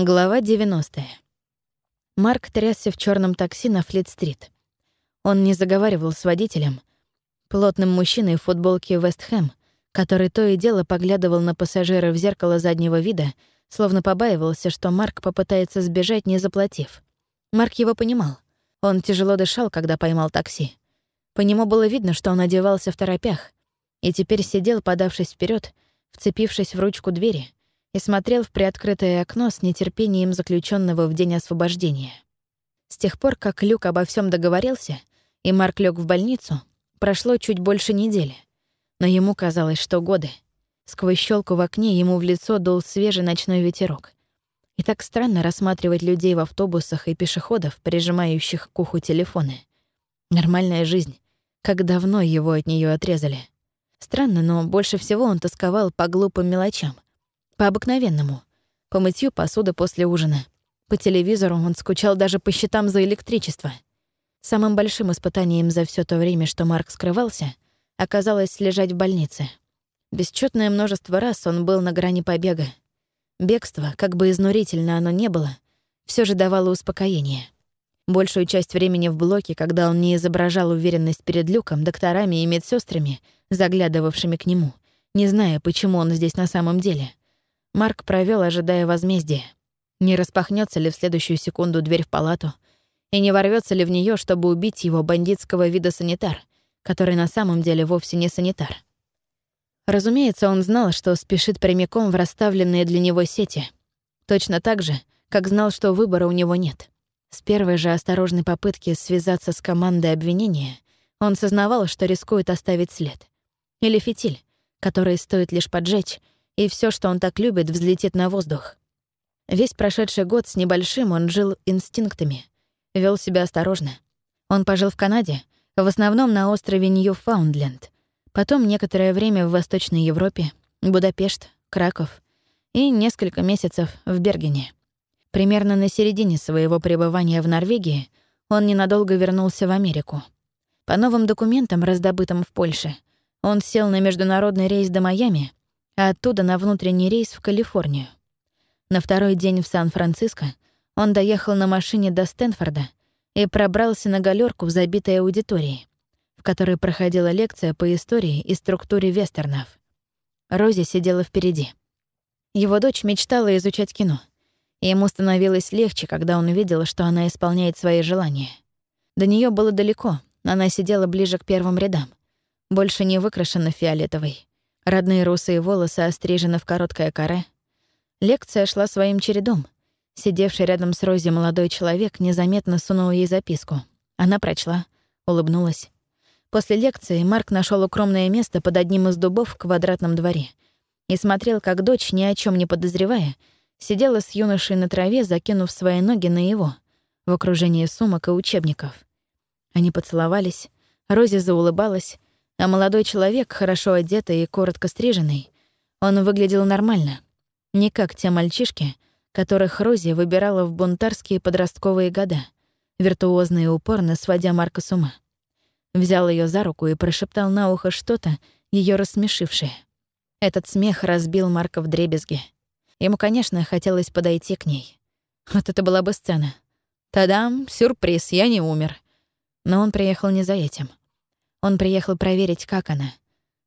Глава 90. Марк трясся в черном такси на Флит-стрит. Он не заговаривал с водителем, плотным мужчиной в футболке Вест Хэм, который то и дело поглядывал на пассажира в зеркало заднего вида, словно побаивался, что Марк попытается сбежать, не заплатив. Марк его понимал. Он тяжело дышал, когда поймал такси. По нему было видно, что он одевался в торопях, и теперь сидел, подавшись вперед, вцепившись в ручку двери — и смотрел в приоткрытое окно с нетерпением заключенного в день освобождения. С тех пор, как Люк обо всем договорился, и Марк лег в больницу, прошло чуть больше недели. Но ему казалось, что годы. Сквозь щелку в окне ему в лицо дул свежий ночной ветерок. И так странно рассматривать людей в автобусах и пешеходов, прижимающих к уху телефоны. Нормальная жизнь. Как давно его от нее отрезали. Странно, но больше всего он тосковал по глупым мелочам — по обыкновенному. По мытью посуды после ужина. По телевизору он скучал даже по счетам за электричество. Самым большим испытанием за все то время, что Марк скрывался, оказалось лежать в больнице. Бесчетное множество раз он был на грани побега. Бегство, как бы изнурительно оно не было, все же давало успокоение. Большую часть времени в блоке, когда он не изображал уверенность перед Люком, докторами и медсестрами, заглядывавшими к нему, не зная, почему он здесь на самом деле, Марк провел, ожидая возмездия. Не распахнется ли в следующую секунду дверь в палату, и не ворвется ли в нее, чтобы убить его бандитского вида санитар, который на самом деле вовсе не санитар. Разумеется, он знал, что спешит прямиком в расставленные для него сети. Точно так же, как знал, что выбора у него нет. С первой же осторожной попытки связаться с командой обвинения он сознавал, что рискует оставить след. Или фитиль, который стоит лишь поджечь, и все, что он так любит, взлетит на воздух. Весь прошедший год с небольшим он жил инстинктами, вел себя осторожно. Он пожил в Канаде, в основном на острове Ньюфаундленд, потом некоторое время в Восточной Европе, Будапешт, Краков и несколько месяцев в Бергене. Примерно на середине своего пребывания в Норвегии он ненадолго вернулся в Америку. По новым документам, раздобытым в Польше, он сел на международный рейс до Майами а оттуда на внутренний рейс в Калифорнию. На второй день в Сан-Франциско он доехал на машине до Стэнфорда и пробрался на галерку в забитой аудитории, в которой проходила лекция по истории и структуре вестернов. Рози сидела впереди. Его дочь мечтала изучать кино, и ему становилось легче, когда он увидел, что она исполняет свои желания. До нее было далеко, она сидела ближе к первым рядам, больше не выкрашена фиолетовой. Родные русые волосы острижены в короткое каре. Лекция шла своим чередом. Сидевший рядом с Рози молодой человек незаметно сунул ей записку. Она прочла, улыбнулась. После лекции Марк нашел укромное место под одним из дубов в квадратном дворе и смотрел, как дочь, ни о чем не подозревая, сидела с юношей на траве, закинув свои ноги на его, в окружении сумок и учебников. Они поцеловались, Рози заулыбалась, а молодой человек, хорошо одетый и коротко стриженный, он выглядел нормально. Не как те мальчишки, которых Рози выбирала в бунтарские подростковые года, виртуозно и упорно сводя Марка с ума. Взял ее за руку и прошептал на ухо что-то, ее рассмешившее. Этот смех разбил Марка в дребезги. Ему, конечно, хотелось подойти к ней. Вот это была бы сцена. Тадам, сюрприз, я не умер. Но он приехал не за этим. Он приехал проверить, как она.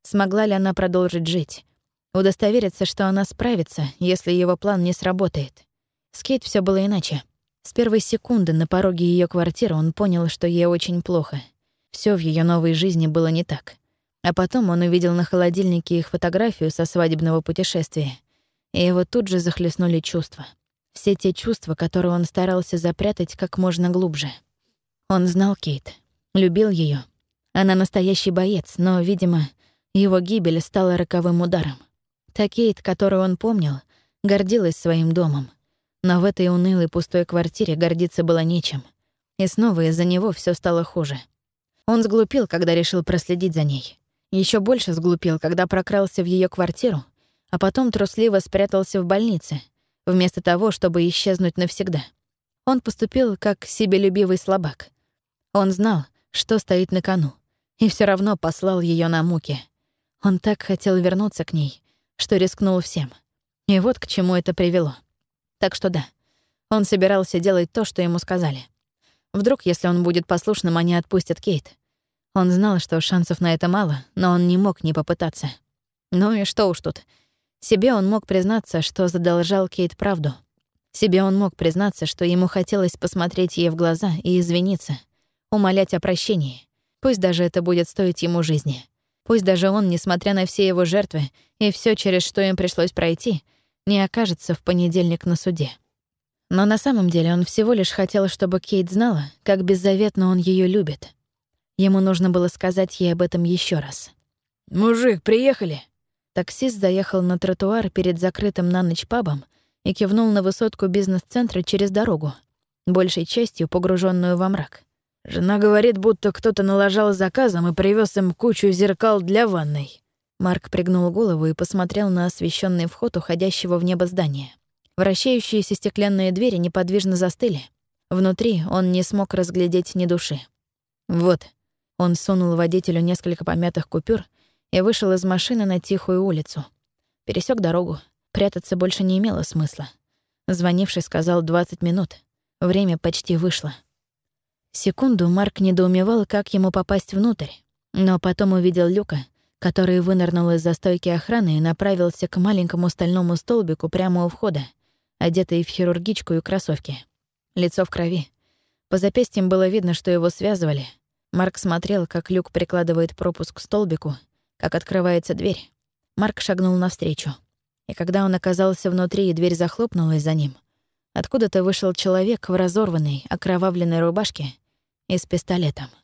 Смогла ли она продолжить жить. Удостовериться, что она справится, если его план не сработает. С Кейт всё было иначе. С первой секунды на пороге её квартиры он понял, что ей очень плохо. Всё в её новой жизни было не так. А потом он увидел на холодильнике их фотографию со свадебного путешествия. И его тут же захлестнули чувства. Все те чувства, которые он старался запрятать как можно глубже. Он знал Кейт, любил её, она настоящий боец, но, видимо, его гибель стала роковым ударом. Та Кейт, которую он помнил, гордилась своим домом. Но в этой унылой пустой квартире гордиться было нечем. И снова из-за него все стало хуже. Он сглупил, когда решил проследить за ней. Еще больше сглупил, когда прокрался в ее квартиру, а потом трусливо спрятался в больнице, вместо того, чтобы исчезнуть навсегда. Он поступил как себелюбивый слабак. Он знал, что стоит на кону и все равно послал ее на муки. Он так хотел вернуться к ней, что рискнул всем. И вот к чему это привело. Так что да, Он собирался делать то, что ему сказали. Вдруг, если он будет послушным, они отпустят Кейт. Он знал, что шансов на это мало, но он не мог не попытаться. Ну и что уж тут. Себе он мог признаться, что задолжал Кейт правду. Себе он мог признаться, что ему хотелось посмотреть ей в глаза и извиниться, умолять о прощении. Пусть даже это будет стоить ему жизни. Пусть даже он, несмотря на все его жертвы и все, через что им пришлось пройти, не окажется в понедельник на суде. Но на самом деле он всего лишь хотел, чтобы Кейт знала, как беззаветно он ее любит. Ему нужно было сказать ей об этом еще раз. «Мужик, приехали!» Таксист заехал на тротуар перед закрытым на ночь пабом и кивнул на высотку бизнес-центра через дорогу, большей частью погруженную во мрак. «Жена говорит, будто кто-то налажал заказом и привез им кучу зеркал для ванной». Марк пригнул голову и посмотрел на освещенный вход уходящего в небо здания. Вращающиеся стеклянные двери неподвижно застыли. Внутри он не смог разглядеть ни души. «Вот». Он сунул водителю несколько помятых купюр и вышел из машины на тихую улицу. Пересек дорогу. Прятаться больше не имело смысла. Звонивший сказал 20 минут. Время почти вышло. Секунду Марк недоумевал, как ему попасть внутрь, но потом увидел Люка, который вынырнул из застойки охраны и направился к маленькому стальному столбику прямо у входа, одетый в хирургичку и кроссовки. Лицо в крови. По запястьям было видно, что его связывали. Марк смотрел, как Люк прикладывает пропуск к столбику, как открывается дверь. Марк шагнул навстречу. И когда он оказался внутри, и дверь захлопнулась за ним, откуда-то вышел человек в разорванной, окровавленной рубашке и с пистолетом.